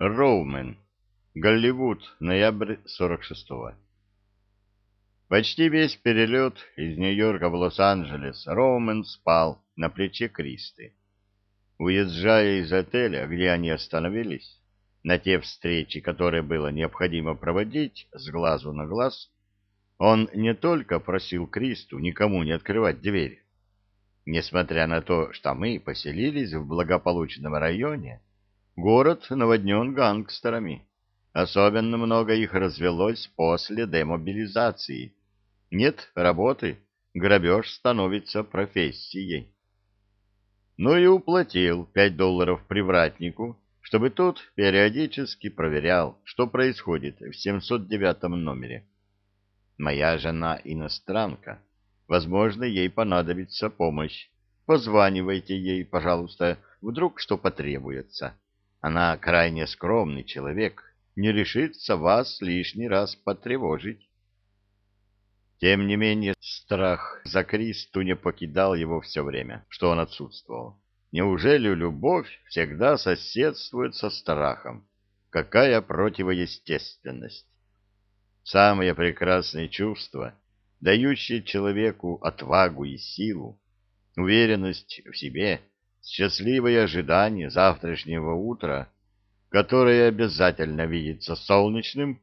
Роумен. Голливуд. Ноябрь 46-го. Почти весь перелет из Нью-Йорка в Лос-Анджелес Роумен спал на плече Кристы. Уезжая из отеля, где они остановились, на те встречи, которые было необходимо проводить с глазу на глаз, он не только просил Кристу никому не открывать дверь. Несмотря на то, что мы поселились в благополучном районе, Город наводнен гангстерами. Особенно много их развелось после демобилизации. Нет работы, грабеж становится профессией. Ну и уплатил пять долларов привратнику, чтобы тот периодически проверял, что происходит в 709 номере. Моя жена иностранка. Возможно, ей понадобится помощь. Позванивайте ей, пожалуйста, вдруг что потребуется. Она крайне скромный человек, не решится вас лишний раз потревожить. Тем не менее, страх за Кристу не покидал его все время, что он отсутствовал. Неужели любовь всегда соседствует со страхом? Какая противоестественность! Самое прекрасное чувство, дающее человеку отвагу и силу, уверенность в себе — счастливое ожидание завтрашнего утра, которое обязательно видится солнечным.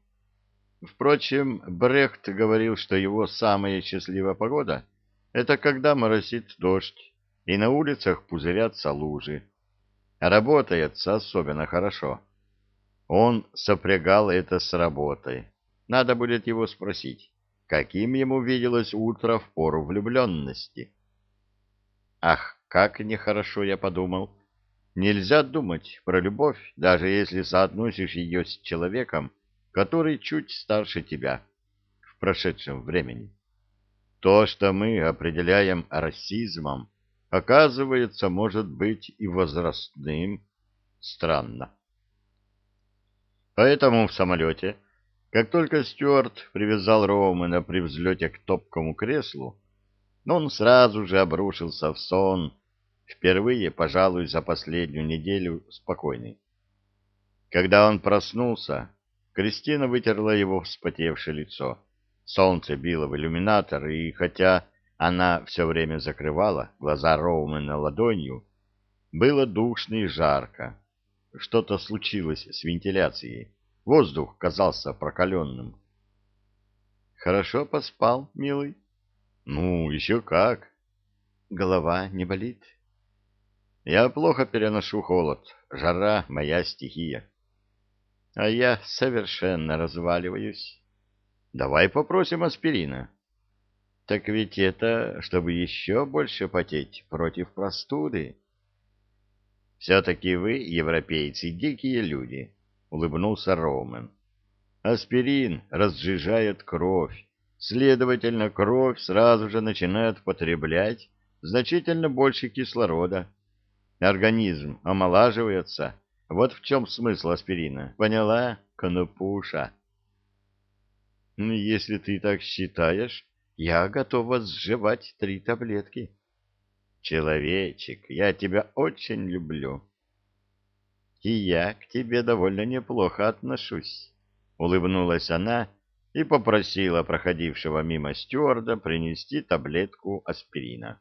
Впрочем, Брехт говорил, что его самая счастливая погода — это когда моросит дождь, и на улицах пузырятся лужи. Работается особенно хорошо. Он сопрягал это с работой. Надо будет его спросить, каким ему виделось утро в пору влюбленности. Ах, как нехорошо я подумал. Нельзя думать про любовь, даже если соотносишь ее с человеком, который чуть старше тебя в прошедшем времени. То, что мы определяем расизмом, оказывается, может быть и возрастным. Странно. Поэтому в самолете, как только Стюарт привязал Роумана при взлете к топкому креслу, он сразу же обрушился в сон, впервые, пожалуй, за последнюю неделю спокойный. Когда он проснулся, Кристина вытерла его вспотевшее лицо. Солнце било в иллюминатор, и хотя она все время закрывала глаза Роумена ладонью, было душно и жарко. Что-то случилось с вентиляцией. Воздух казался прокаленным. «Хорошо поспал, милый?» «Ну, еще как!» «Голова не болит?» Я плохо переношу холод. Жара — моя стихия. А я совершенно разваливаюсь. Давай попросим аспирина. Так ведь это, чтобы еще больше потеть против простуды. Все-таки вы, европейцы, дикие люди, — улыбнулся Роумен. Аспирин разжижает кровь. Следовательно, кровь сразу же начинает потреблять значительно больше кислорода Организм омолаживается. Вот в чем смысл аспирина. Поняла, конопуша? Ну, если ты так считаешь, я готова сживать три таблетки. Человечек, я тебя очень люблю. И я к тебе довольно неплохо отношусь. Улыбнулась она и попросила проходившего мимо стюарда принести таблетку аспирина.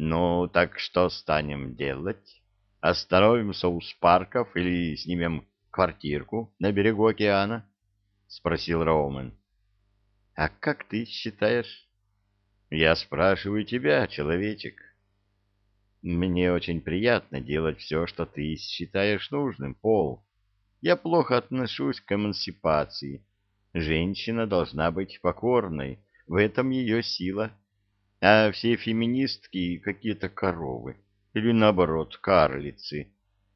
Ну, так что станем делать? Остановимся у Спарков или снимем квартирку на берегу океана? — спросил Роумен. — А как ты считаешь? — Я спрашиваю тебя, человечек. Мне очень приятно делать все, что ты считаешь нужным, Пол. Я плохо отношусь к эмансипации. Женщина должна быть покорной, в этом ее сила — а все феминистки какие-то коровы, или наоборот, карлицы.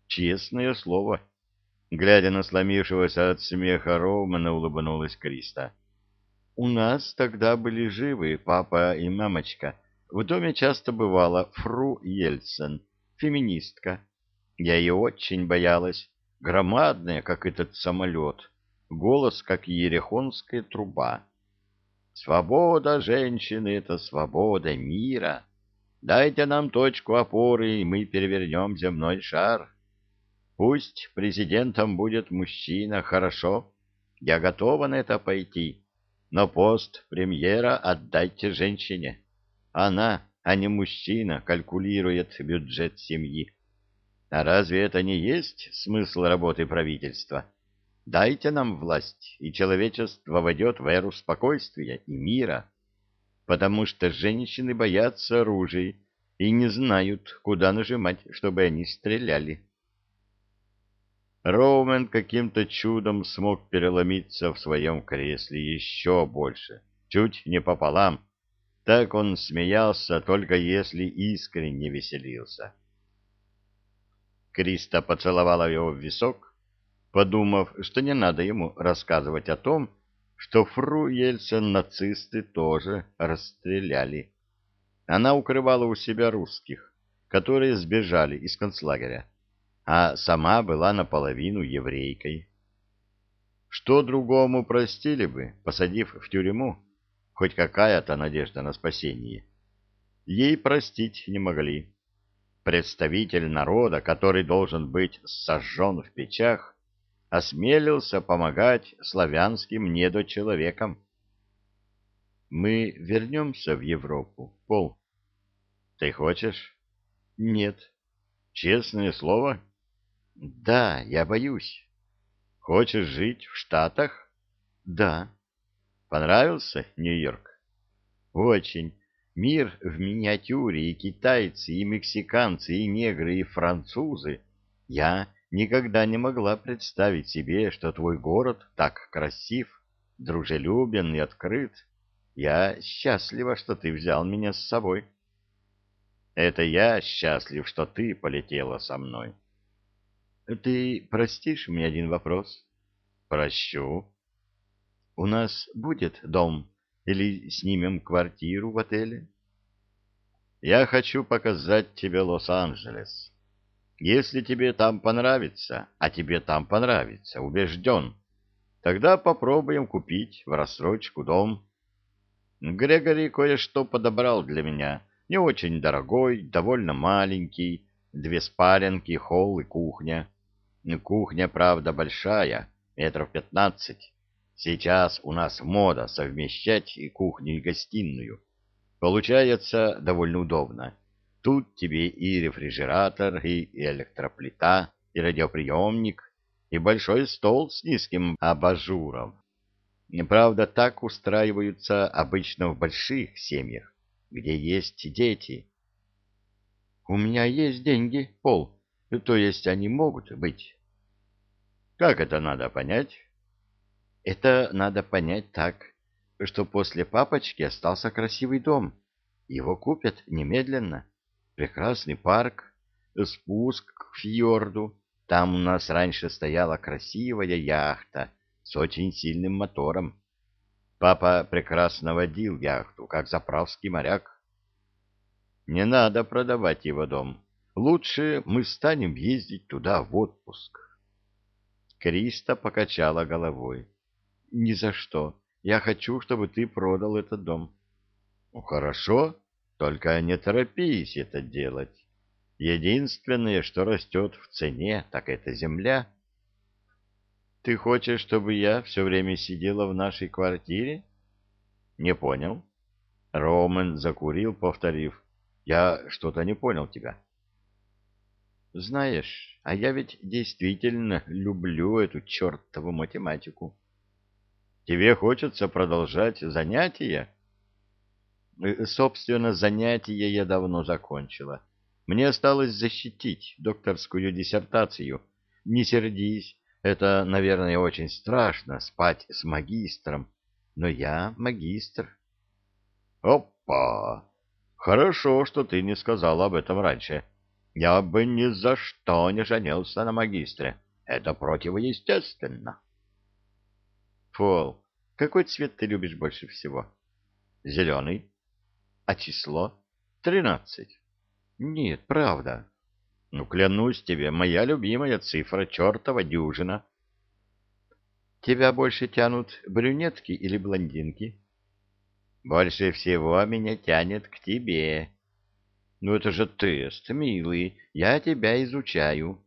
Честное слово. Глядя на сломившегося от смеха Роумана, улыбнулась Криста. У нас тогда были живы папа и мамочка. В доме часто бывала Фру Ельцин, феминистка. Я ее очень боялась. Громадная, как этот самолет. Голос, как ерехонская труба. Свобода женщины — это свобода мира. Дайте нам точку опоры, и мы перевернем земной шар. Пусть президентом будет мужчина, хорошо. Я готова на это пойти. Но пост премьера отдайте женщине. Она, а не мужчина, калькулирует бюджет семьи. А разве это не есть смысл работы правительства? Дайте нам власть, и человечество войдет в эру спокойствия и мира, потому что женщины боятся оружия и не знают, куда нажимать, чтобы они стреляли. Роумен каким-то чудом смог переломиться в своем кресле еще больше, чуть не пополам. Так он смеялся, только если искренне веселился. Криста поцеловала его в висок, подумав, что не надо ему рассказывать о том, что Фру Ельцин нацисты тоже расстреляли. Она укрывала у себя русских, которые сбежали из концлагеря, а сама была наполовину еврейкой. Что другому простили бы, посадив в тюрьму, хоть какая-то надежда на спасение? Ей простить не могли представитель народа, который должен быть сожжен в печах, осмелился помогать славянским недочеловекам. Мы вернемся в Европу, Пол. Ты хочешь? Нет. Честное слово? Да, я боюсь. Хочешь жить в Штатах? Да. Понравился Нью-Йорк? Очень. Мир в миниатюре, и китайцы, и мексиканцы, и негры, и французы. Я никогда не могла представить себе, что твой город так красив, дружелюбен и открыт. Я счастлива, что ты взял меня с собой. Это я счастлив, что ты полетела со мной. Ты простишь мне один вопрос? Прощу. У нас будет дом или снимем квартиру в отеле? Я хочу показать тебе Лос-Анджелес. Если тебе там понравится, а тебе там понравится, убежден, тогда попробуем купить в рассрочку дом. Грегори кое-что подобрал для меня. Не очень дорогой, довольно маленький, две спаленки, холл и кухня. Кухня, правда, большая, метров пятнадцать Сейчас у нас мода совмещать и кухню, и гостиную. Получается довольно удобно. Тут тебе и рефрижератор, и электроплита, и радиоприемник, и большой стол с низким абажуром. Правда, так устраиваются обычно в больших семьях, где есть дети. У меня есть деньги, Пол, то есть они могут быть. Как это надо понять? Это надо понять так, что после папочки остался красивый дом. Его купят немедленно. Прекрасный парк, спуск к фьорду. Там у нас раньше стояла красивая яхта с очень сильным мотором. Папа прекрасно водил яхту, как заправский моряк. Не надо продавать его дом. Лучше мы станем ездить туда в отпуск. Криста покачала головой. Ни за что. Я хочу, чтобы ты продал этот дом. Ну, хорошо, только не торопись это делать. Единственное, что растет в цене, так это земля. Ты хочешь, чтобы я все время сидела в нашей квартире? Не понял. Роман закурил, повторив. Я что-то не понял тебя. Знаешь, а я ведь действительно люблю эту чертову математику. Тебе хочется продолжать занятия? Э, собственно, занятия я давно закончила. Мне осталось защитить докторскую диссертацию. Не сердись, это, наверное, очень страшно спать с магистром, но я магистр. Опа! Хорошо, что ты не сказал об этом раньше. Я бы ни за что не женился на магистре. Это противоестественно. Пол, какой цвет ты любишь больше всего? Зеленый. А число? Тринадцать. Нет, правда. Ну, клянусь тебе, моя любимая цифра чертова дюжина. Тебя больше тянут брюнетки или блондинки? Больше всего меня тянет к тебе. Ну, это же тест, милый, я тебя изучаю.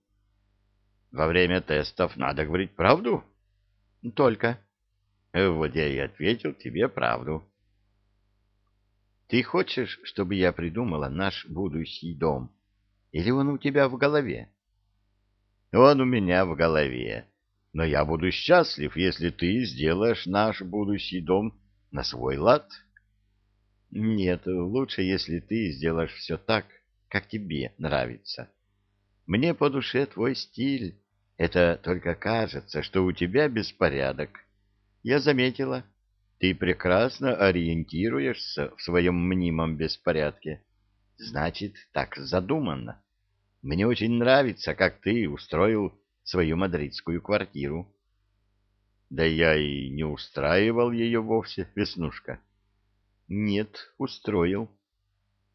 во время тестов надо говорить правду? Только. Вот я и ответил тебе правду. Ты хочешь, чтобы я придумала наш будущий дом? Или он у тебя в голове? Он у меня в голове. Но я буду счастлив, если ты сделаешь наш будущий дом на свой лад. Нет, лучше, если ты сделаешь все так, как тебе нравится. Мне по душе твой стиль. Это только кажется, что у тебя беспорядок. Я заметила. Ты прекрасно ориентируешься в своем мнимом беспорядке. Значит, так задумано. Мне очень нравится, как ты устроил свою мадридскую квартиру. Да я и не устраивал ее вовсе, Веснушка. Нет, устроил.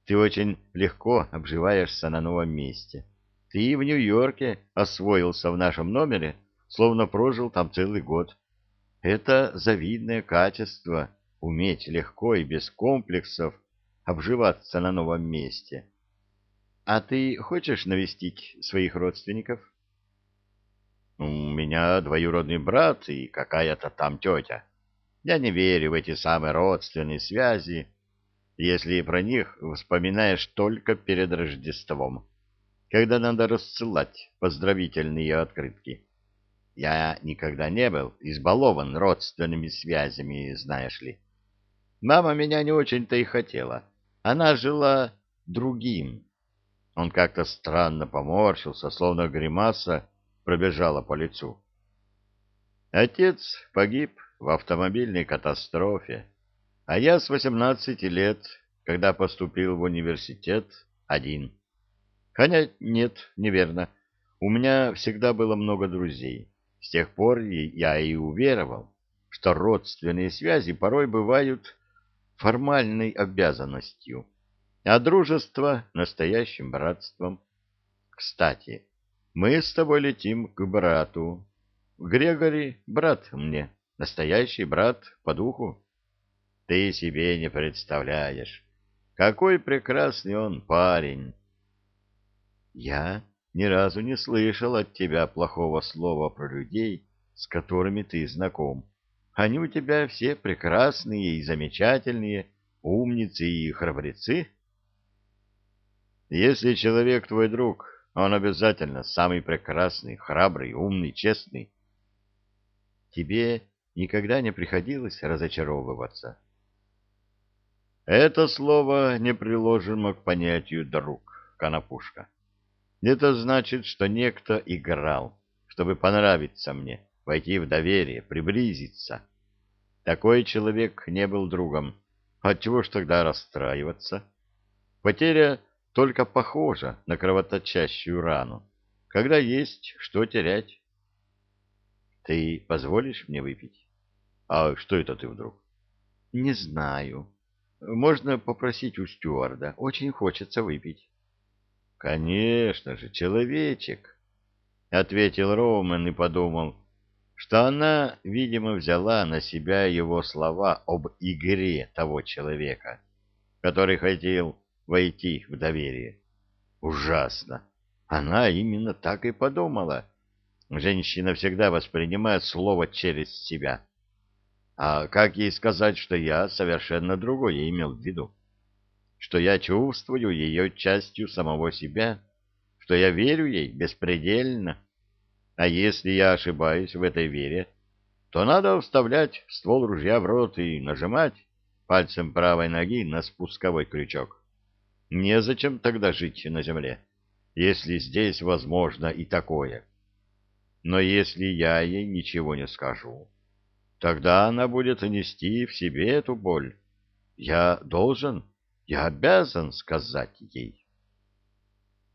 Ты очень легко обживаешься на новом месте. Ты в Нью-Йорке освоился в нашем номере, словно прожил там целый год. Это завидное качество — уметь легко и без комплексов обживаться на новом месте. А ты хочешь навестить своих родственников? У меня двоюродный брат и какая-то там тетя. Я не верю в эти самые родственные связи, если про них вспоминаешь только перед Рождеством, когда надо рассылать поздравительные открытки. Я никогда не был избалован родственными связями, знаешь ли. Мама меня не очень-то и хотела. Она жила другим. Он как-то странно поморщился, словно гримаса пробежала по лицу. Отец погиб в автомобильной катастрофе, а я с восемнадцати лет, когда поступил в университет, один. Хотя нет, неверно, у меня всегда было много друзей. С тех пор я и уверовал, что родственные связи порой бывают формальной обязанностью, а дружество — настоящим братством. Кстати, мы с тобой летим к брату. Грегори — брат мне, настоящий брат по духу. Ты себе не представляешь, какой прекрасный он парень. Я ни разу не слышал от тебя плохого слова про людей, с которыми ты знаком. Они у тебя все прекрасные и замечательные, умницы и храбрецы. Если человек твой друг, он обязательно самый прекрасный, храбрый, умный, честный. Тебе никогда не приходилось разочаровываться? Это слово не приложимо к понятию «друг», Конопушка. Это значит, что некто играл, чтобы понравиться мне, войти в доверие, приблизиться. Такой человек не был другом. Отчего ж тогда расстраиваться? Потеря только похожа на кровоточащую рану, когда есть что терять. Ты позволишь мне выпить? А что это ты вдруг? Не знаю. Можно попросить у стюарда. Очень хочется выпить. Конечно же, человечек, — ответил Роумен и подумал, что она, видимо, взяла на себя его слова об игре того человека, который хотел войти в доверие. Ужасно! Она именно так и подумала. Женщина всегда воспринимает слово через себя. А как ей сказать, что я совершенно другое имел в виду? Что я чувствую ее частью самого себя, что я верю ей беспредельно. А если я ошибаюсь в этой вере, то надо вставлять ствол ружья в рот и нажимать пальцем правой ноги на спусковой крючок. Незачем тогда жить на земле, если здесь возможно и такое. Но если я ей ничего не скажу, тогда она будет нести в себе эту боль. Я должен я обязан сказать ей.